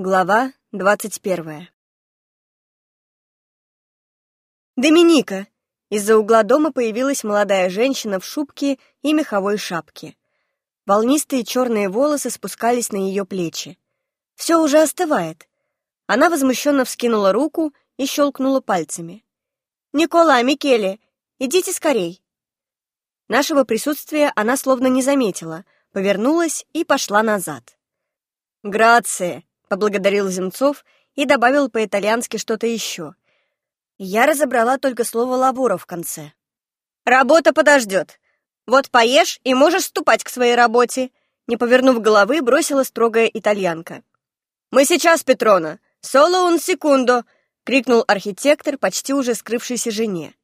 Глава двадцать первая «Доминика!» Из-за угла дома появилась молодая женщина в шубке и меховой шапке. Волнистые черные волосы спускались на ее плечи. Все уже остывает. Она возмущенно вскинула руку и щелкнула пальцами. «Никола, Микеле, идите скорей!» Нашего присутствия она словно не заметила, повернулась и пошла назад. «Грация!» — поблагодарил Земцов и добавил по-итальянски что-то еще. Я разобрала только слово «лабора» в конце. «Работа подождет. Вот поешь и можешь ступать к своей работе», не повернув головы, бросила строгая итальянка. «Мы сейчас, Петрона! Соло un секундо!» — крикнул архитектор, почти уже скрывшейся жене.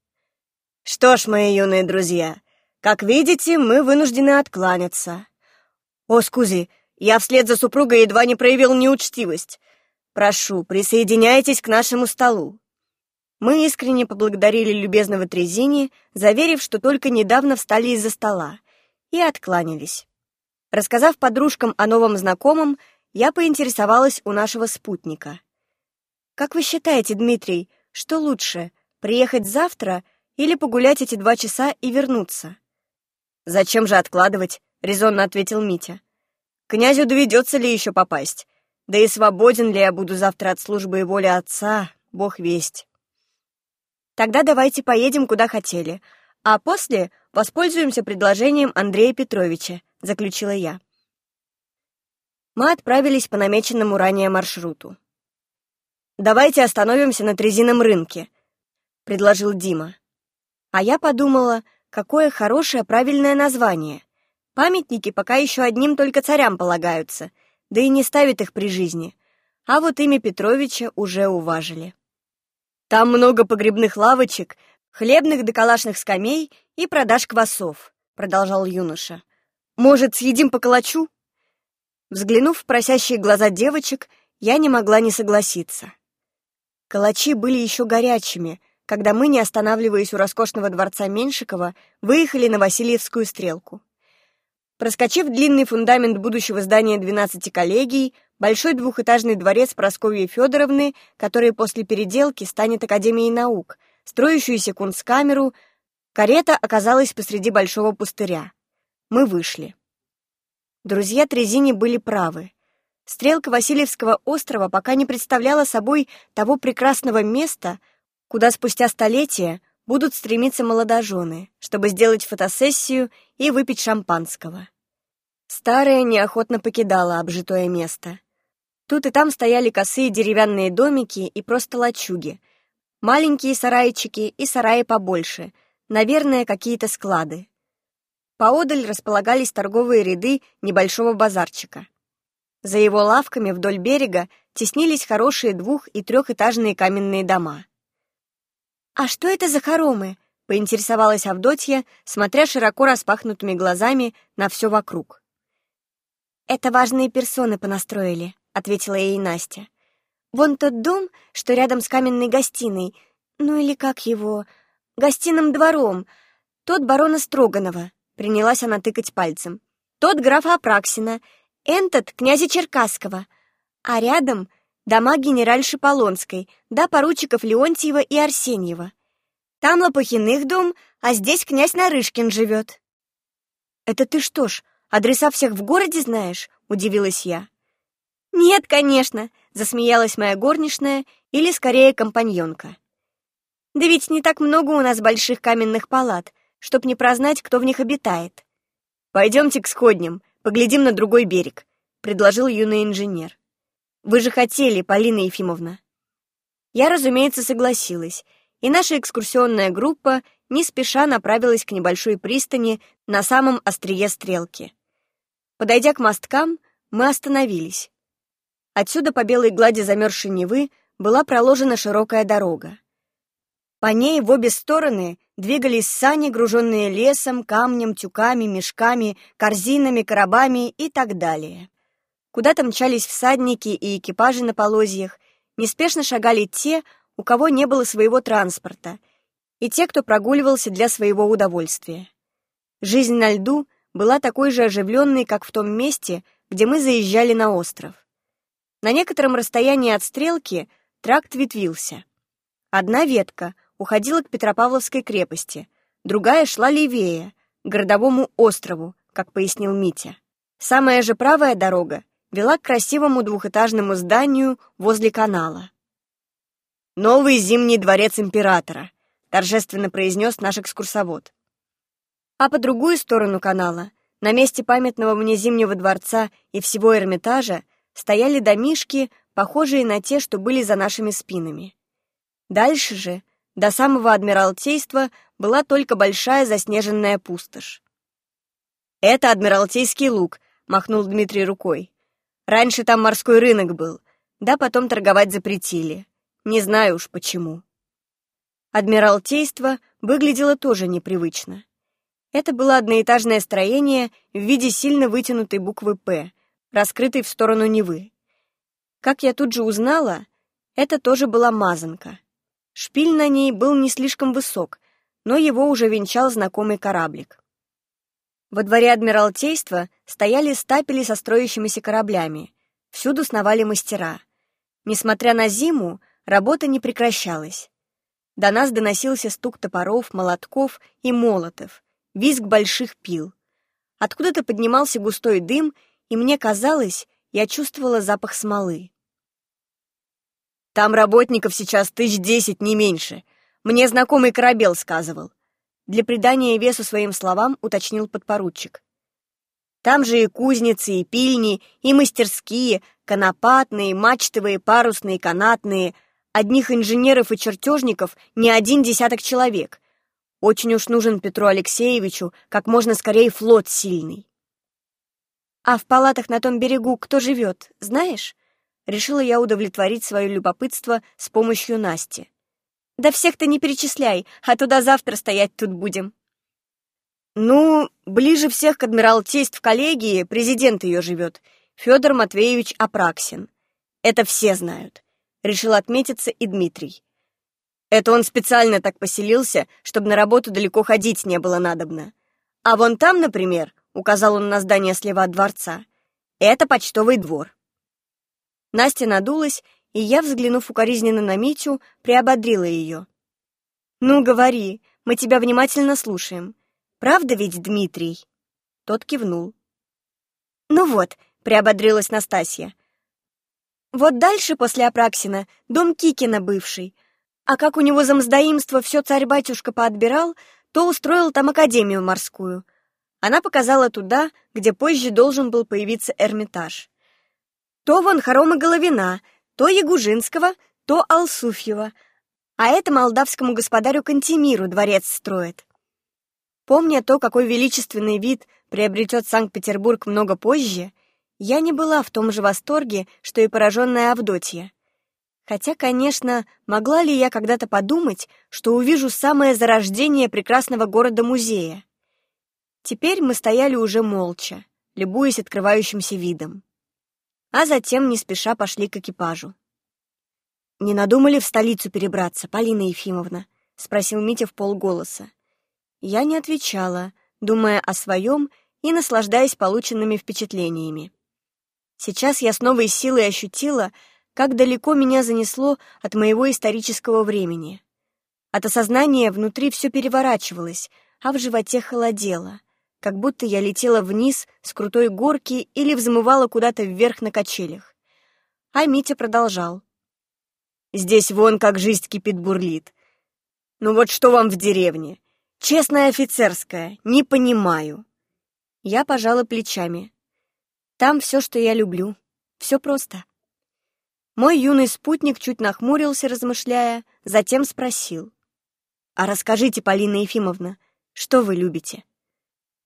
«Что ж, мои юные друзья, как видите, мы вынуждены откланяться. О, скузи, я вслед за супругой едва не проявил неучтивость. Прошу, присоединяйтесь к нашему столу». Мы искренне поблагодарили любезного Трезини, заверив, что только недавно встали из-за стола, и откланялись. Рассказав подружкам о новом знакомом, я поинтересовалась у нашего спутника. «Как вы считаете, Дмитрий, что лучше, приехать завтра или погулять эти два часа и вернуться?» «Зачем же откладывать?» — резонно ответил Митя. «Князю доведется ли еще попасть? Да и свободен ли я буду завтра от службы и воли отца, бог весть». «Тогда давайте поедем, куда хотели, а после воспользуемся предложением Андрея Петровича», — заключила я. Мы отправились по намеченному ранее маршруту. «Давайте остановимся на Трезином рынке», — предложил Дима. А я подумала, Какое хорошее, правильное название. Памятники пока еще одним только царям полагаются, да и не ставят их при жизни. А вот имя Петровича уже уважили. Там много погребных лавочек, хлебных да калашных скамей и продаж квасов, продолжал юноша. Может, съедим по калачу? Взглянув в просящие глаза девочек, я не могла не согласиться. Калачи были еще горячими — когда мы, не останавливаясь у роскошного дворца Меньшикова, выехали на Васильевскую стрелку. Проскочив длинный фундамент будущего здания 12 коллегий, большой двухэтажный дворец Прасковьи Федоровны, который после переделки станет Академией наук, строящуюся кунсткамеру, карета оказалась посреди большого пустыря. Мы вышли. Друзья Трезини были правы. Стрелка Васильевского острова пока не представляла собой того прекрасного места, куда спустя столетия будут стремиться молодожены, чтобы сделать фотосессию и выпить шампанского. Старая неохотно покидала обжитое место. Тут и там стояли косые деревянные домики и просто лачуги, маленькие сарайчики и сараи побольше, наверное, какие-то склады. Поодаль располагались торговые ряды небольшого базарчика. За его лавками вдоль берега теснились хорошие двух- и трехэтажные каменные дома. «А что это за хоромы?» — поинтересовалась Авдотья, смотря широко распахнутыми глазами на все вокруг. «Это важные персоны понастроили», — ответила ей Настя. «Вон тот дом, что рядом с каменной гостиной, ну или как его, гостиным двором, тот барона Строганова», — принялась она тыкать пальцем. «Тот графа Апраксина, этот князя Черкасского, а рядом дома генеральши Полонской, да поручиков Леонтьева и Арсеньева. Там Лопухиных дом, а здесь князь Нарышкин живет. «Это ты что ж, адреса всех в городе знаешь?» — удивилась я. «Нет, конечно», — засмеялась моя горничная, или скорее компаньонка. «Да ведь не так много у нас больших каменных палат, чтоб не прознать, кто в них обитает». «Пойдемте к сходням, поглядим на другой берег», — предложил юный инженер. Вы же хотели, Полина Ефимовна. Я, разумеется, согласилась, и наша экскурсионная группа не спеша направилась к небольшой пристани на самом острие стрелки. Подойдя к мосткам, мы остановились. Отсюда по белой глади замерзшей Невы была проложена широкая дорога. По ней в обе стороны двигались сани, груженные лесом, камнем, тюками, мешками, корзинами, коробами и так далее. Куда-то мчались всадники и экипажи на полозьях, неспешно шагали те, у кого не было своего транспорта, и те, кто прогуливался для своего удовольствия. Жизнь на льду была такой же оживленной, как в том месте, где мы заезжали на остров. На некотором расстоянии от стрелки тракт ветвился. Одна ветка уходила к Петропавловской крепости, другая шла левее, к городовому острову, как пояснил Митя. Самая же правая дорога вела к красивому двухэтажному зданию возле канала. «Новый зимний дворец императора», — торжественно произнес наш экскурсовод. А по другую сторону канала, на месте памятного мне Зимнего дворца и всего Эрмитажа, стояли домишки, похожие на те, что были за нашими спинами. Дальше же, до самого Адмиралтейства, была только большая заснеженная пустошь. «Это Адмиралтейский луг», — махнул Дмитрий рукой. «Раньше там морской рынок был, да потом торговать запретили. Не знаю уж почему». Адмиралтейство выглядело тоже непривычно. Это было одноэтажное строение в виде сильно вытянутой буквы «П», раскрытой в сторону Невы. Как я тут же узнала, это тоже была мазанка. Шпиль на ней был не слишком высок, но его уже венчал знакомый кораблик. Во дворе Адмиралтейства стояли стапели со строящимися кораблями. Всюду сновали мастера. Несмотря на зиму, работа не прекращалась. До нас доносился стук топоров, молотков и молотов, визг больших пил. Откуда-то поднимался густой дым, и мне казалось, я чувствовала запах смолы. «Там работников сейчас тысяч десять, не меньше. Мне знакомый корабел сказывал». Для придания весу своим словам уточнил подпоручик. Там же и кузницы, и пильни, и мастерские, конопатные, мачтовые, парусные, канатные. Одних инженеров и чертежников не один десяток человек. Очень уж нужен Петру Алексеевичу как можно скорее флот сильный. А в палатах на том берегу кто живет, знаешь? Решила я удовлетворить свое любопытство с помощью Насти. Да всех-то не перечисляй, а туда завтра стоять тут будем. Ну, ближе всех к адмиралтейств коллегии президент ее живет, Федор Матвеевич Апраксин. Это все знают. Решил отметиться и Дмитрий. Это он специально так поселился, чтобы на работу далеко ходить не было надобно. А вон там, например, указал он на здание слева от дворца, это почтовый двор. Настя надулась, и я, взглянув укоризненно на Митю, приободрила ее. «Ну, говори, мы тебя внимательно слушаем. Правда ведь, Дмитрий?» Тот кивнул. «Ну вот», — приободрилась Настасья. «Вот дальше после Апраксина дом Кикина бывший, а как у него за мздоимство все царь-батюшка поотбирал, то устроил там академию морскую. Она показала туда, где позже должен был появиться Эрмитаж. То вон хоромы Головина, то Ягужинского, то Алсуфьева, а это молдавскому господарю Кантемиру дворец строит. Помня то, какой величественный вид приобретет Санкт-Петербург много позже, я не была в том же восторге, что и пораженная Авдотья. Хотя, конечно, могла ли я когда-то подумать, что увижу самое зарождение прекрасного города-музея? Теперь мы стояли уже молча, любуясь открывающимся видом. А затем не спеша пошли к экипажу. «Не надумали в столицу перебраться, Полина Ефимовна?» — спросил Митя в полголоса. Я не отвечала, думая о своем и наслаждаясь полученными впечатлениями. Сейчас я с новой силой ощутила, как далеко меня занесло от моего исторического времени. От осознания внутри все переворачивалось, а в животе холодело, как будто я летела вниз с крутой горки или взмывала куда-то вверх на качелях. А Митя продолжал. «Здесь вон как жизнь кипит-бурлит. Ну вот что вам в деревне? Честная офицерская, не понимаю». Я пожала плечами. «Там все, что я люблю. Все просто». Мой юный спутник чуть нахмурился, размышляя, затем спросил. «А расскажите, Полина Ефимовна, что вы любите?»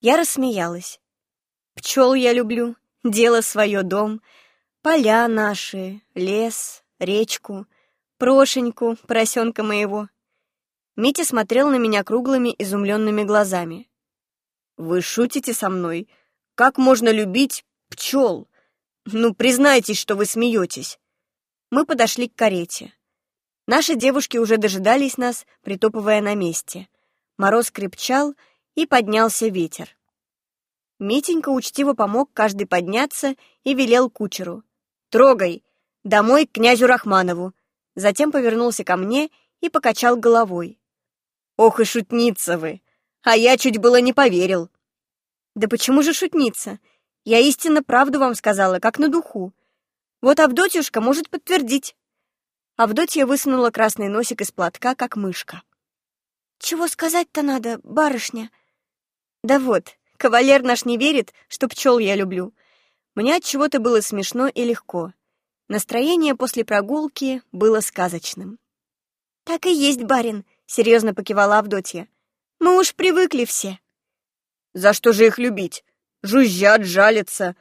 Я рассмеялась. «Пчел я люблю, дело свое дом, поля наши, лес, речку, прошеньку, поросенка моего». Митя смотрел на меня круглыми, изумленными глазами. «Вы шутите со мной? Как можно любить пчел? Ну, признайтесь, что вы смеетесь мы подошли к карете. Наши девушки уже дожидались нас, притопывая на месте. Мороз крепчал, и поднялся ветер. Митенька учтиво помог каждый подняться и велел кучеру. «Трогай! Домой к князю Рахманову. Затем повернулся ко мне и покачал головой. Ох и шутница вы! А я чуть было не поверил. Да почему же шутница? Я истинно правду вам сказала, как на духу. Вот Авдотьюшка может подтвердить. Авдотья высунула красный носик из платка, как мышка. «Чего сказать-то надо, барышня?» «Да вот, кавалер наш не верит, что пчел я люблю. Мне от чего-то было смешно и легко. Настроение после прогулки было сказочным. «Так и есть, барин», — серьезно покивала Авдотья. «Мы уж привыкли все». «За что же их любить? Жужжат, жалятся.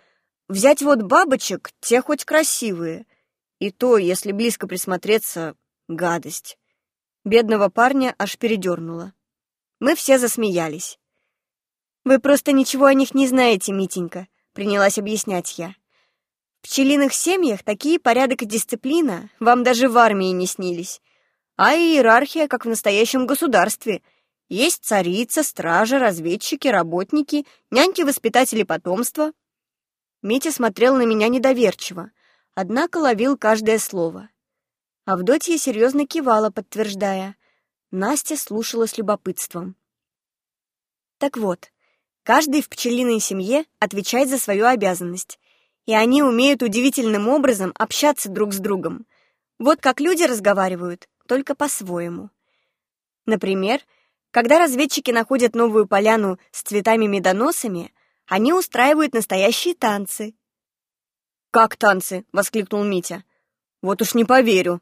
Взять вот бабочек, те хоть красивые. И то, если близко присмотреться, гадость». Бедного парня аж передернуло. Мы все засмеялись. «Вы просто ничего о них не знаете, Митенька», — принялась объяснять я. В пчелиных семьях такие порядок и дисциплина вам даже в армии не снились. А иерархия, как в настоящем государстве. Есть царица, стража, разведчики, работники, няньки-воспитатели потомства. Митя смотрел на меня недоверчиво, однако ловил каждое слово. Авдотья серьезно кивала, подтверждая. Настя слушала с любопытством. Так вот, каждый в пчелиной семье отвечает за свою обязанность, и они умеют удивительным образом общаться друг с другом. Вот как люди разговаривают, только по-своему. Например, когда разведчики находят новую поляну с цветами-медоносами, они устраивают настоящие танцы. «Как танцы?» — воскликнул Митя. «Вот уж не поверю».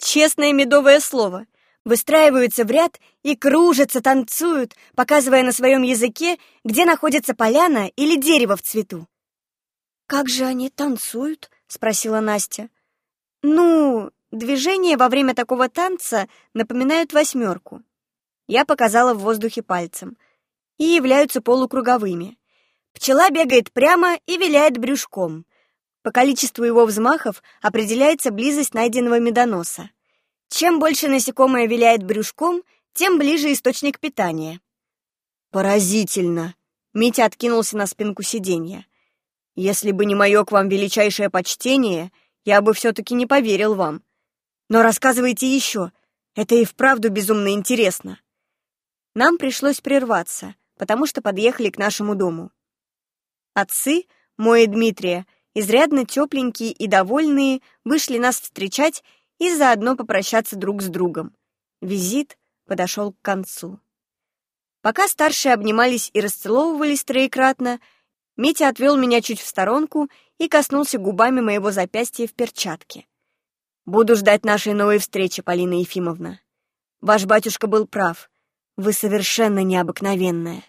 «Честное медовое слово. Выстраиваются в ряд и кружатся, танцуют, показывая на своем языке, где находится поляна или дерево в цвету. «Как же они танцуют?» — спросила Настя. «Ну, движения во время такого танца напоминают восьмерку». Я показала в воздухе пальцем. И являются полукруговыми. Пчела бегает прямо и виляет брюшком. По количеству его взмахов определяется близость найденного медоноса. Чем больше насекомое виляет брюшком, тем ближе источник питания. «Поразительно!» Митя откинулся на спинку сиденья. Если бы не мое к вам величайшее почтение, я бы все-таки не поверил вам. Но рассказывайте еще, это и вправду безумно интересно. Нам пришлось прерваться, потому что подъехали к нашему дому. Отцы, мой и Дмитрия, изрядно тепленькие и довольные, вышли нас встречать и заодно попрощаться друг с другом. Визит подошел к концу. Пока старшие обнимались и расцеловывались троекратно, Митя отвел меня чуть в сторонку и коснулся губами моего запястья в перчатке. «Буду ждать нашей новой встречи, Полина Ефимовна. Ваш батюшка был прав. Вы совершенно необыкновенная.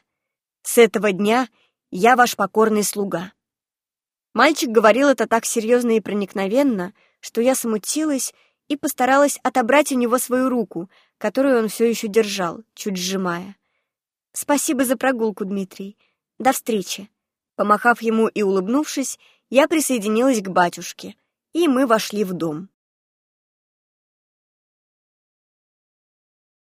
С этого дня я ваш покорный слуга». Мальчик говорил это так серьезно и проникновенно, что я смутилась и постаралась отобрать у него свою руку, которую он все еще держал, чуть сжимая. «Спасибо за прогулку, Дмитрий. До встречи». Помахав ему и улыбнувшись, я присоединилась к батюшке, и мы вошли в дом.